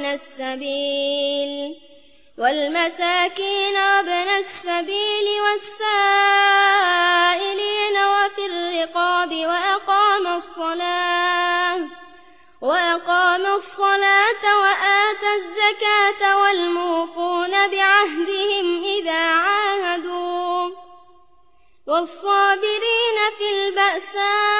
وابن السبيل والمساكين وابن السبيل والسائلين وفي الرقاب وأقام الصلاة وأقام الصلاة وآتى الزكاة والموفون بعهدهم إذا عاهدوا والصابرين في البأساء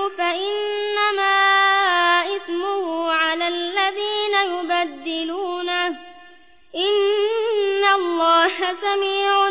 سميع